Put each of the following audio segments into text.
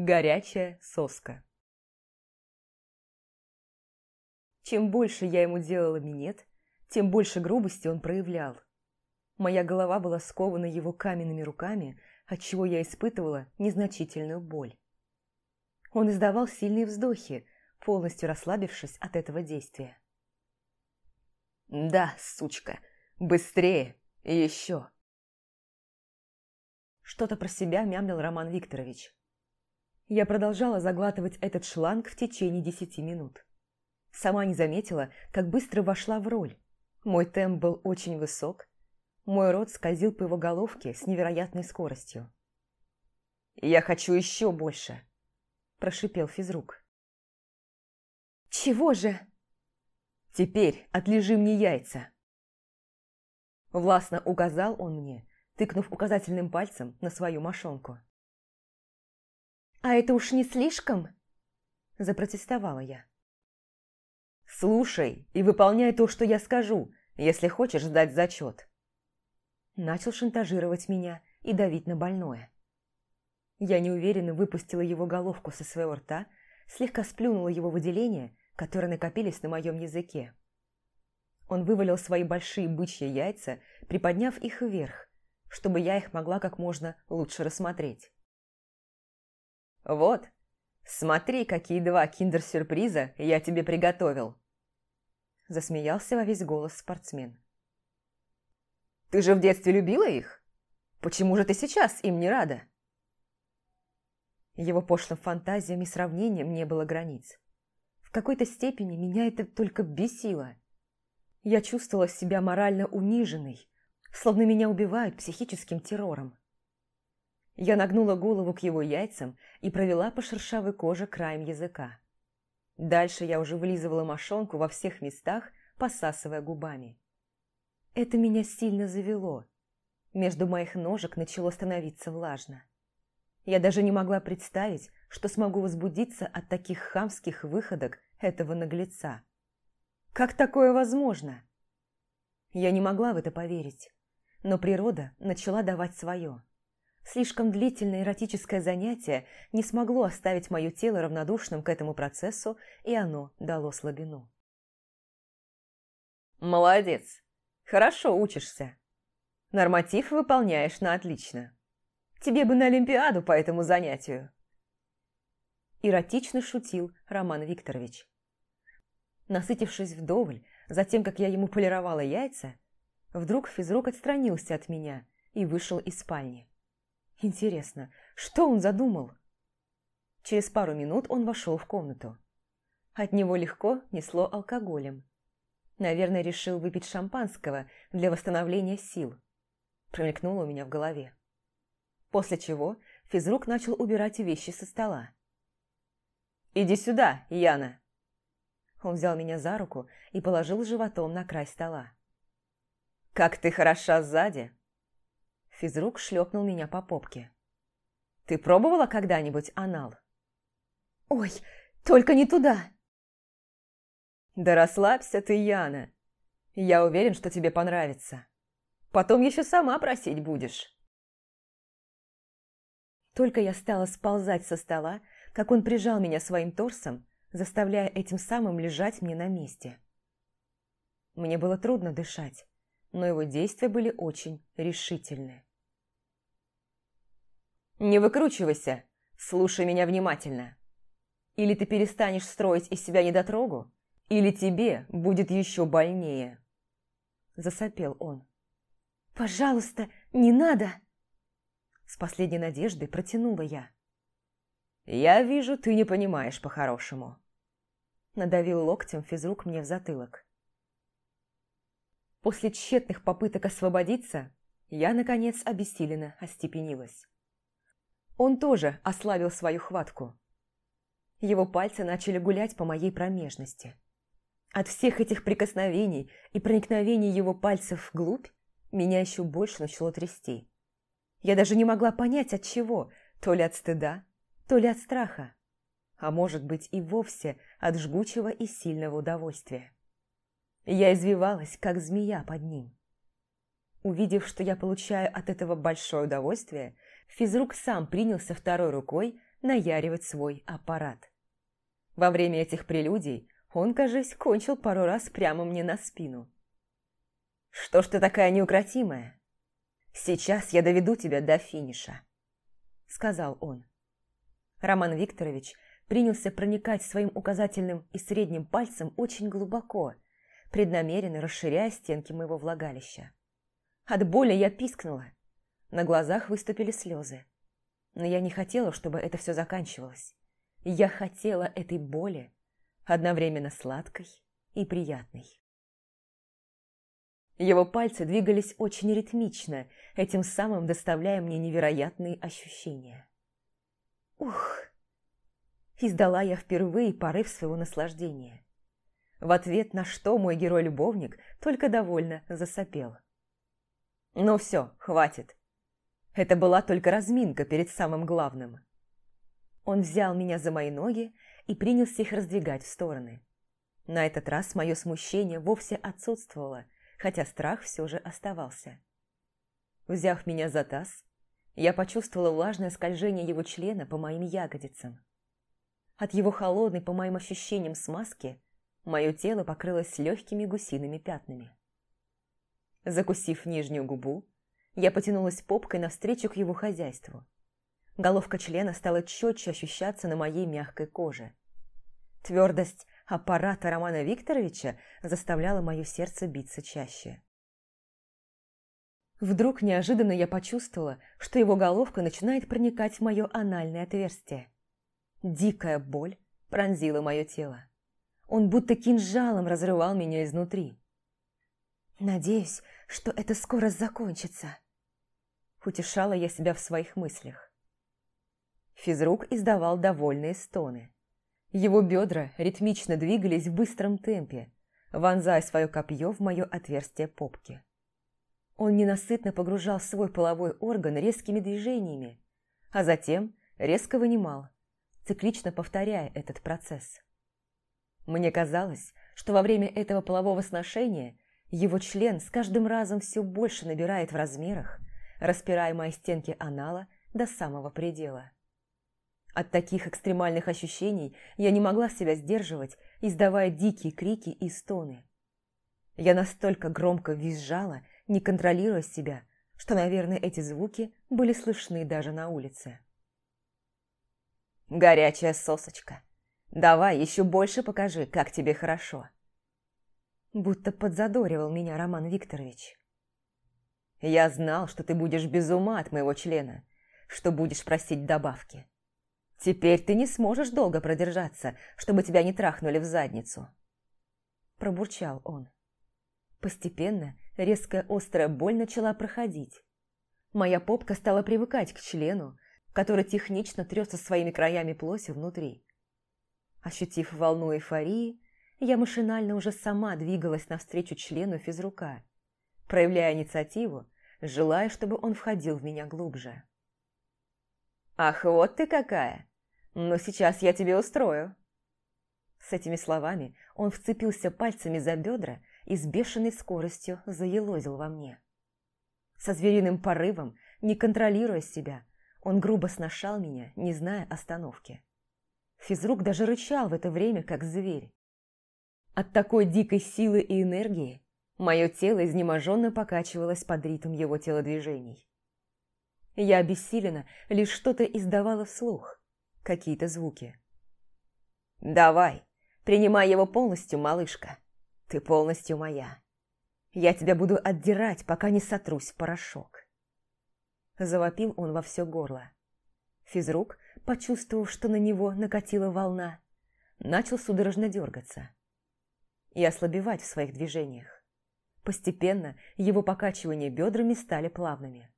Горячая соска. Чем больше я ему делала минет, тем больше грубости он проявлял. Моя голова была скована его каменными руками, отчего я испытывала незначительную боль. Он издавал сильные вздохи, полностью расслабившись от этого действия. «Да, сучка, быстрее, еще!» Что-то про себя мямлил Роман Викторович. Я продолжала заглатывать этот шланг в течение десяти минут. Сама не заметила, как быстро вошла в роль. Мой темп был очень высок. Мой рот скользил по его головке с невероятной скоростью. «Я хочу еще больше!» – прошипел физрук. «Чего же?» «Теперь отлежи мне яйца!» Властно указал он мне, тыкнув указательным пальцем на свою мошонку. «А это уж не слишком?» – запротестовала я. «Слушай и выполняй то, что я скажу, если хочешь сдать зачет». Начал шантажировать меня и давить на больное. Я неуверенно выпустила его головку со своего рта, слегка сплюнула его выделения, которые накопились на моем языке. Он вывалил свои большие бычьи яйца, приподняв их вверх, чтобы я их могла как можно лучше рассмотреть. «Вот, смотри, какие два киндер-сюрприза я тебе приготовил!» Засмеялся во весь голос спортсмен. «Ты же в детстве любила их? Почему же ты сейчас им не рада?» Его пошлым фантазиям и сравнениям не было границ. В какой-то степени меня это только бесило. Я чувствовала себя морально униженной, словно меня убивают психическим террором. Я нагнула голову к его яйцам и провела по шершавой коже краем языка. Дальше я уже вылизывала мошонку во всех местах, посасывая губами. Это меня сильно завело. Между моих ножек начало становиться влажно. Я даже не могла представить, что смогу возбудиться от таких хамских выходок этого наглеца. Как такое возможно? Я не могла в это поверить, но природа начала давать свое. Слишком длительное эротическое занятие не смогло оставить мое тело равнодушным к этому процессу, и оно дало слабину. «Молодец! Хорошо учишься. Норматив выполняешь на отлично. Тебе бы на Олимпиаду по этому занятию!» Эротично шутил Роман Викторович. Насытившись вдоволь, затем как я ему полировала яйца, вдруг физрук отстранился от меня и вышел из спальни. Интересно, что он задумал? Через пару минут он вошел в комнату. От него легко несло алкоголем. Наверное, решил выпить шампанского для восстановления сил. Промелькнуло у меня в голове. После чего физрук начал убирать вещи со стола. «Иди сюда, Яна!» Он взял меня за руку и положил животом на край стола. «Как ты хороша сзади!» Физрук шлепнул меня по попке. «Ты пробовала когда-нибудь анал?» «Ой, только не туда!» «Да расслабься ты, Яна. Я уверен, что тебе понравится. Потом еще сама просить будешь». Только я стала сползать со стола, как он прижал меня своим торсом, заставляя этим самым лежать мне на месте. Мне было трудно дышать, но его действия были очень решительны. Не выкручивайся, слушай меня внимательно. Или ты перестанешь строить из себя недотрогу, или тебе будет еще больнее. Засопел он. «Пожалуйста, не надо!» С последней надеждой протянула я. «Я вижу, ты не понимаешь по-хорошему». Надавил локтем физрук мне в затылок. После тщетных попыток освободиться, я, наконец, обессиленно остепенилась. Он тоже ослабил свою хватку. Его пальцы начали гулять по моей промежности. От всех этих прикосновений и проникновений его пальцев вглубь меня еще больше начало трясти. Я даже не могла понять от чего, то ли от стыда, то ли от страха, а может быть и вовсе от жгучего и сильного удовольствия. Я извивалась, как змея под ним. Увидев, что я получаю от этого большое удовольствие, физрук сам принялся второй рукой наяривать свой аппарат. Во время этих прелюдий он, кажись, кончил пару раз прямо мне на спину. «Что ж ты такая неукротимая? Сейчас я доведу тебя до финиша», — сказал он. Роман Викторович принялся проникать своим указательным и средним пальцем очень глубоко, преднамеренно расширяя стенки моего влагалища. От боли я пискнула. На глазах выступили слезы. Но я не хотела, чтобы это все заканчивалось. Я хотела этой боли, одновременно сладкой и приятной. Его пальцы двигались очень ритмично, этим самым доставляя мне невероятные ощущения. Ух! Издала я впервые порыв своего наслаждения. В ответ на что мой герой-любовник только довольно засопел. «Ну все, хватит. Это была только разминка перед самым главным». Он взял меня за мои ноги и принялся их раздвигать в стороны. На этот раз мое смущение вовсе отсутствовало, хотя страх все же оставался. Взяв меня за таз, я почувствовала влажное скольжение его члена по моим ягодицам. От его холодной, по моим ощущениям, смазки мое тело покрылось легкими гусиными пятнами. Закусив нижнюю губу, я потянулась попкой навстречу к его хозяйству. Головка члена стала четче ощущаться на моей мягкой коже. Твердость аппарата Романа Викторовича заставляла мое сердце биться чаще. Вдруг неожиданно я почувствовала, что его головка начинает проникать в мое анальное отверстие. Дикая боль пронзила мое тело. Он будто кинжалом разрывал меня изнутри. «Надеюсь, что это скоро закончится», – утешала я себя в своих мыслях. Физрук издавал довольные стоны. Его бедра ритмично двигались в быстром темпе, вонзая свое копье в мое отверстие попки. Он ненасытно погружал свой половой орган резкими движениями, а затем резко вынимал, циклично повторяя этот процесс. Мне казалось, что во время этого полового сношения его член с каждым разом все больше набирает в размерах, распирая мои стенки анала до самого предела. От таких экстремальных ощущений я не могла себя сдерживать, издавая дикие крики и стоны. Я настолько громко визжала, не контролируя себя, что, наверное, эти звуки были слышны даже на улице. «Горячая сосочка, давай еще больше покажи, как тебе хорошо!» Будто подзадоривал меня Роман Викторович. «Я знал, что ты будешь без ума от моего члена, что будешь просить добавки. Теперь ты не сможешь долго продержаться, чтобы тебя не трахнули в задницу. Пробурчал он. Постепенно резкая острая боль начала проходить. Моя попка стала привыкать к члену, который технично трется своими краями плоти внутри. Ощутив волну эйфории, я машинально уже сама двигалась навстречу члену физрука, проявляя инициативу, желая, чтобы он входил в меня глубже. «Ах, вот ты какая! Но сейчас я тебе устрою!» С этими словами он вцепился пальцами за бедра и с бешеной скоростью заелозил во мне. Со звериным порывом, не контролируя себя, он грубо сношал меня, не зная остановки. Физрук даже рычал в это время, как зверь. От такой дикой силы и энергии мое тело изнеможенно покачивалось под ритм его телодвижений. Я обессиленно лишь что-то издавала вслух, какие-то звуки. «Давай, принимай его полностью, малышка. Ты полностью моя. Я тебя буду отдирать, пока не сотрусь в порошок». Завопил он во все горло. Физрук, почувствовав, что на него накатила волна, начал судорожно дергаться и ослабевать в своих движениях. Постепенно его покачивания бедрами стали плавными.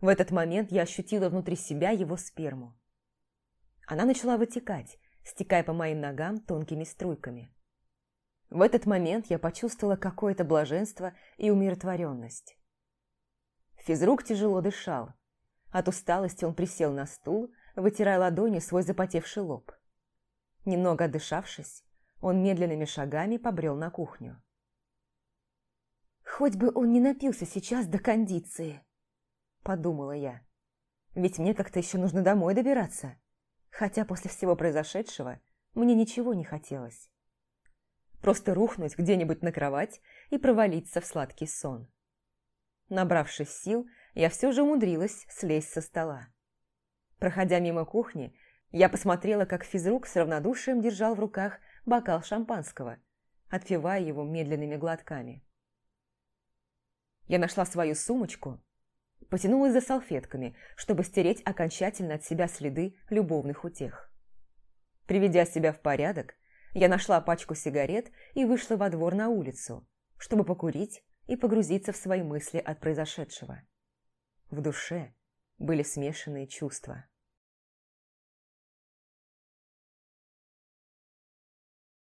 В этот момент я ощутила внутри себя его сперму. Она начала вытекать, стекая по моим ногам тонкими струйками. В этот момент я почувствовала какое-то блаженство и умиротворенность. Физрук тяжело дышал. От усталости он присел на стул, вытирая ладонью свой запотевший лоб. Немного отдышавшись, он медленными шагами побрел на кухню. «Хоть бы он не напился сейчас до кондиции», – подумала я. «Ведь мне как-то еще нужно домой добираться. Хотя после всего произошедшего мне ничего не хотелось. Просто рухнуть где-нибудь на кровать и провалиться в сладкий сон. Набравшись сил, я все же умудрилась слезть со стола. Проходя мимо кухни, я посмотрела, как физрук с равнодушием держал в руках бокал шампанского, отпивая его медленными глотками. Я нашла свою сумочку, потянулась за салфетками, чтобы стереть окончательно от себя следы любовных утех. Приведя себя в порядок, я нашла пачку сигарет и вышла во двор на улицу, чтобы покурить и погрузиться в свои мысли от произошедшего. В душе были смешанные чувства.